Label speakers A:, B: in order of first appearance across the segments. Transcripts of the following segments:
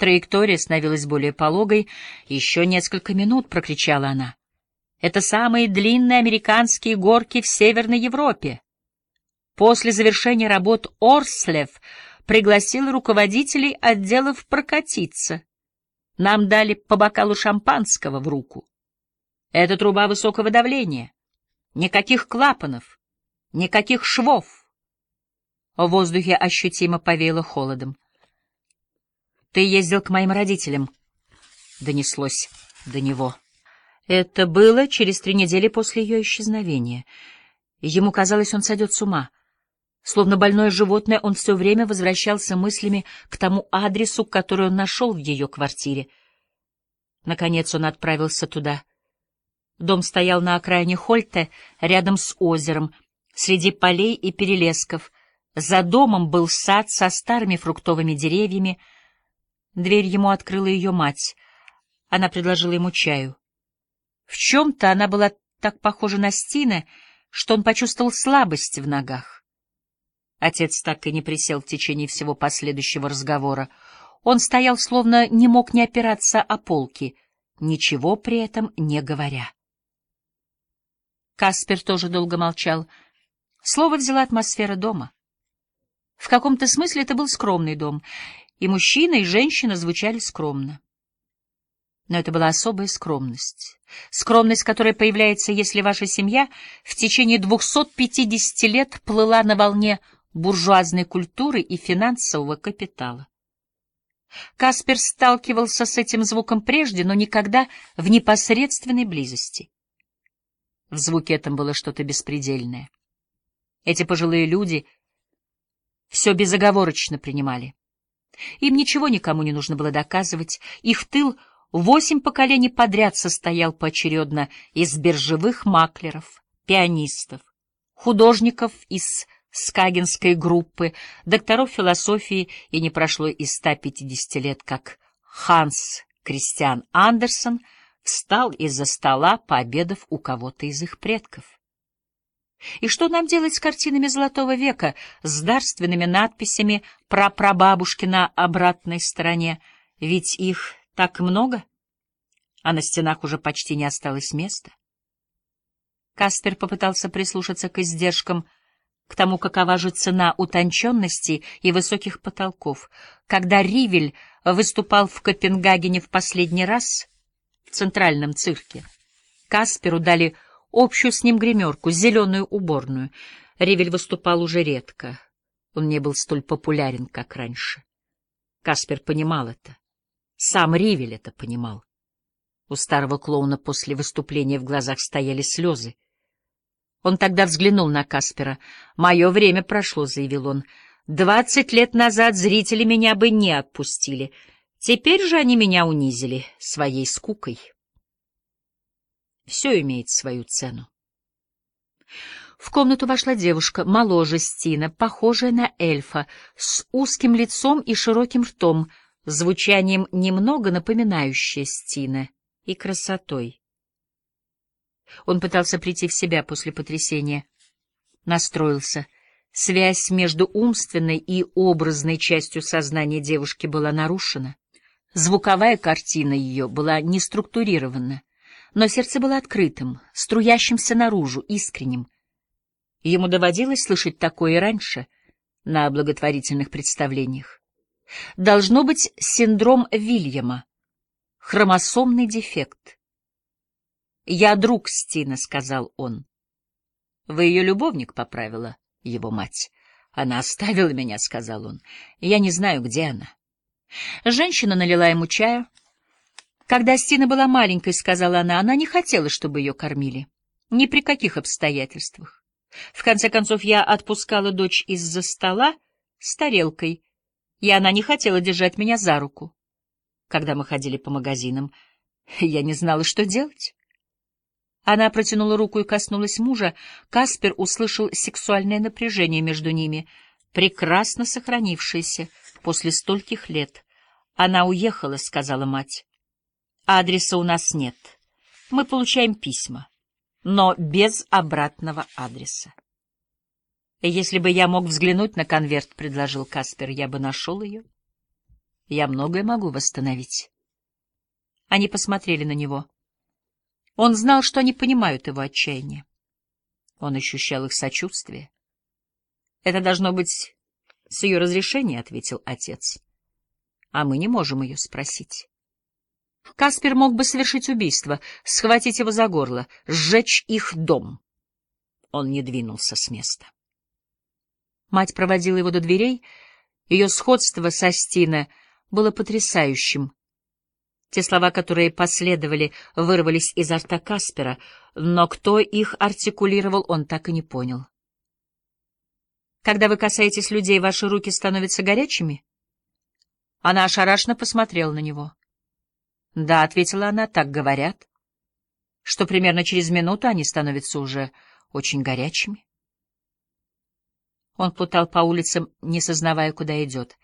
A: Траектория становилась более пологой. «Еще несколько минут!» — прокричала она. «Это самые длинные американские горки в Северной Европе!» После завершения работ Орслев пригласил руководителей отделов прокатиться. Нам дали по бокалу шампанского в руку. Это труба высокого давления. Никаких клапанов, никаких швов. В воздухе ощутимо повеяло холодом. «Ты ездил к моим родителям», — донеслось до него. Это было через три недели после ее исчезновения. Ему казалось, он сойдет с ума. Словно больное животное, он все время возвращался мыслями к тому адресу, который он нашел в ее квартире. Наконец он отправился туда. Дом стоял на окраине Хольте, рядом с озером, среди полей и перелесков. За домом был сад со старыми фруктовыми деревьями, Дверь ему открыла ее мать. Она предложила ему чаю. В чем-то она была так похожа на Стина, что он почувствовал слабость в ногах. Отец так и не присел в течение всего последующего разговора. Он стоял, словно не мог не опираться о полки, ничего при этом не говоря. Каспер тоже долго молчал. Слово взяла атмосфера дома. В каком-то смысле это был скромный дом, и мужчина, и женщина звучали скромно. Но это была особая скромность. Скромность, которая появляется, если ваша семья в течение 250 лет плыла на волне буржуазной культуры и финансового капитала. Каспер сталкивался с этим звуком прежде, но никогда в непосредственной близости. В звуке этом было что-то беспредельное. Эти пожилые люди все безоговорочно принимали. Им ничего никому не нужно было доказывать. Их тыл восемь поколений подряд состоял поочередно из биржевых маклеров, пианистов, художников из Скагинской группы, докторов философии, и не прошло и 150 лет, как Ханс Кристиан Андерсон встал из-за стола, пообедав у кого-то из их предков. И что нам делать с картинами Золотого века, с дарственными надписями про прабабушки на обратной стороне? Ведь их так много, а на стенах уже почти не осталось места. Каспер попытался прислушаться к издержкам, к тому, какова же цена утонченности и высоких потолков. Когда Ривель выступал в Копенгагене в последний раз в центральном цирке, Касперу дали общую с ним гримерку, зеленую уборную. Ревель выступал уже редко. Он не был столь популярен, как раньше. Каспер понимал это. Сам Ривель это понимал. У старого клоуна после выступления в глазах стояли слезы. Он тогда взглянул на Каспера. «Мое время прошло», — заявил он. «Двадцать лет назад зрители меня бы не отпустили. Теперь же они меня унизили своей скукой». Все имеет свою цену. В комнату вошла девушка, моложе Стина, похожая на эльфа, с узким лицом и широким ртом, звучанием немного напоминающее Стина и красотой. Он пытался прийти в себя после потрясения. Настроился. Связь между умственной и образной частью сознания девушки была нарушена. Звуковая картина ее была не структурирована но сердце было открытым, струящимся наружу, искренним. Ему доводилось слышать такое и раньше на благотворительных представлениях. Должно быть синдром Вильяма, хромосомный дефект. «Я друг Стина», — сказал он. «Вы ее любовник?» — поправила его мать. «Она оставила меня», — сказал он. «Я не знаю, где она». Женщина налила ему чаю, когда Стина была маленькой, — сказала она, — она не хотела, чтобы ее кормили. Ни при каких обстоятельствах. В конце концов, я отпускала дочь из-за стола с тарелкой, и она не хотела держать меня за руку. Когда мы ходили по магазинам, я не знала, что делать. Она протянула руку и коснулась мужа. Каспер услышал сексуальное напряжение между ними, прекрасно сохранившееся после стольких лет. «Она уехала», — сказала мать. Адреса у нас нет. Мы получаем письма, но без обратного адреса. Если бы я мог взглянуть на конверт, — предложил Каспер, — я бы нашел ее. Я многое могу восстановить. Они посмотрели на него. Он знал, что они понимают его отчаяние. Он ощущал их сочувствие. — Это должно быть с ее разрешения, — ответил отец. — А мы не можем ее спросить. Каспер мог бы совершить убийство, схватить его за горло, сжечь их дом. Он не двинулся с места. Мать проводила его до дверей. Ее сходство со Стина было потрясающим. Те слова, которые последовали, вырвались изо рта Каспера, но кто их артикулировал, он так и не понял. «Когда вы касаетесь людей, ваши руки становятся горячими?» Она ошарашенно посмотрела на него. «Да», — ответила она, — «так говорят, что примерно через минуту они становятся уже очень горячими». Он плутал по улицам, не сознавая, куда идет.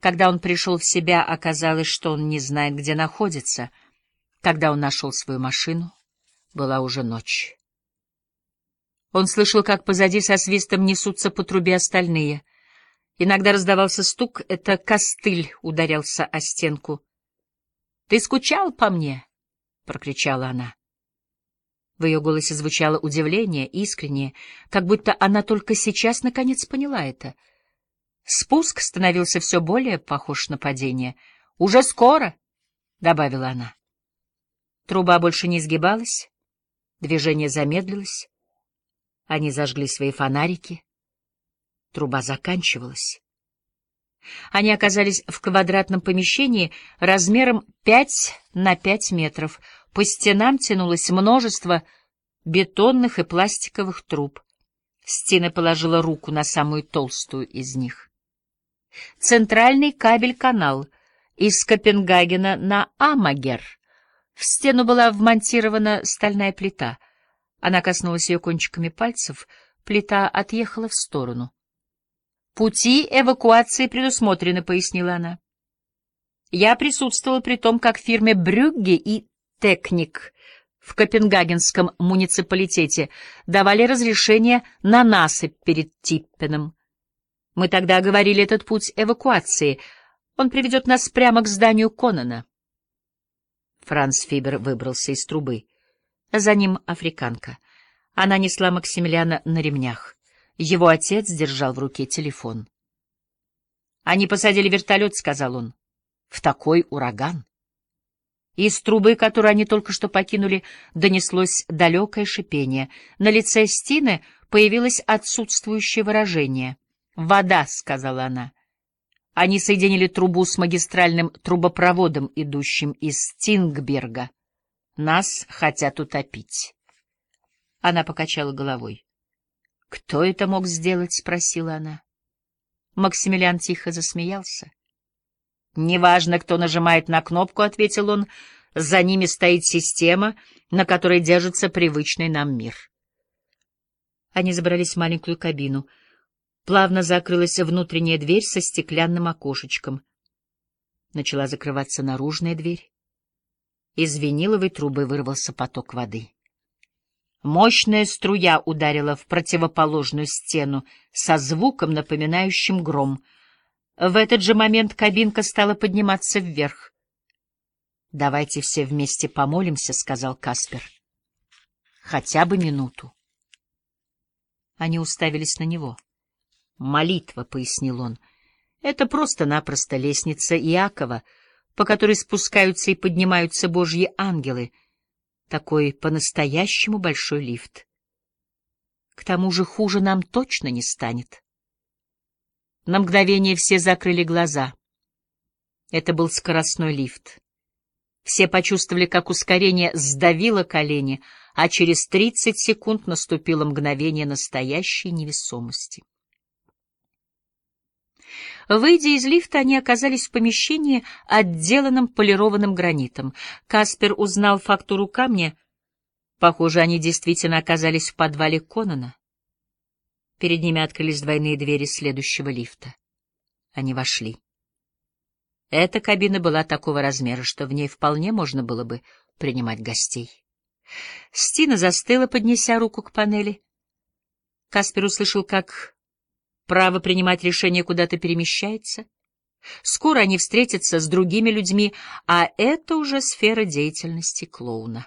A: Когда он пришел в себя, оказалось, что он не знает, где находится. Когда он нашел свою машину, была уже ночь. Он слышал, как позади со свистом несутся по трубе остальные. Иногда раздавался стук, это костыль ударялся о стенку. — Ты скучал по мне? — прокричала она. В ее голосе звучало удивление, искреннее, как будто она только сейчас наконец поняла это — Спуск становился все более похож на падение. «Уже скоро!» — добавила она. Труба больше не изгибалась, движение замедлилось. Они зажгли свои фонарики. Труба заканчивалась. Они оказались в квадратном помещении размером пять на пять метров. По стенам тянулось множество бетонных и пластиковых труб. Стина положила руку на самую толстую из них. Центральный кабель-канал из Копенгагена на Амагер. В стену была вмонтирована стальная плита. Она коснулась ее кончиками пальцев, плита отъехала в сторону. «Пути эвакуации предусмотрены», — пояснила она. «Я присутствовала при том, как фирме Брюгге и Техник в Копенгагенском муниципалитете давали разрешение на насыпь перед Типпеном. Мы тогда оговорили этот путь эвакуации. Он приведет нас прямо к зданию Конана. Франц Фибер выбрался из трубы. За ним африканка. Она несла Максимилиана на ремнях. Его отец держал в руке телефон. «Они посадили вертолет», — сказал он. «В такой ураган». Из трубы, которую они только что покинули, донеслось далекое шипение. На лице Стины появилось отсутствующее выражение — «Вода», — сказала она. Они соединили трубу с магистральным трубопроводом, идущим из Стингберга. Нас хотят утопить. Она покачала головой. «Кто это мог сделать?» — спросила она. Максимилиан тихо засмеялся. «Неважно, кто нажимает на кнопку», — ответил он, — «за ними стоит система, на которой держится привычный нам мир». Они забрались в маленькую кабину — Плавно закрылась внутренняя дверь со стеклянным окошечком. Начала закрываться наружная дверь. Из виниловой трубы вырвался поток воды. Мощная струя ударила в противоположную стену со звуком, напоминающим гром. В этот же момент кабинка стала подниматься вверх. — Давайте все вместе помолимся, — сказал Каспер. — Хотя бы минуту. Они уставились на него. — Молитва, — пояснил он, — это просто-напросто лестница Иакова, по которой спускаются и поднимаются Божьи ангелы. Такой по-настоящему большой лифт. К тому же хуже нам точно не станет. На мгновение все закрыли глаза. Это был скоростной лифт. Все почувствовали, как ускорение сдавило колени, а через тридцать секунд наступило мгновение настоящей невесомости. Выйдя из лифта, они оказались в помещении, отделанном полированным гранитом. Каспер узнал фактуру камня. Похоже, они действительно оказались в подвале Конона. Перед ними открылись двойные двери следующего лифта. Они вошли. Эта кабина была такого размера, что в ней вполне можно было бы принимать гостей. Стина застыла, поднеся руку к панели. Каспер услышал, как Право принимать решения куда-то перемещается. Скоро они встретятся с другими людьми, а это уже сфера деятельности клоуна.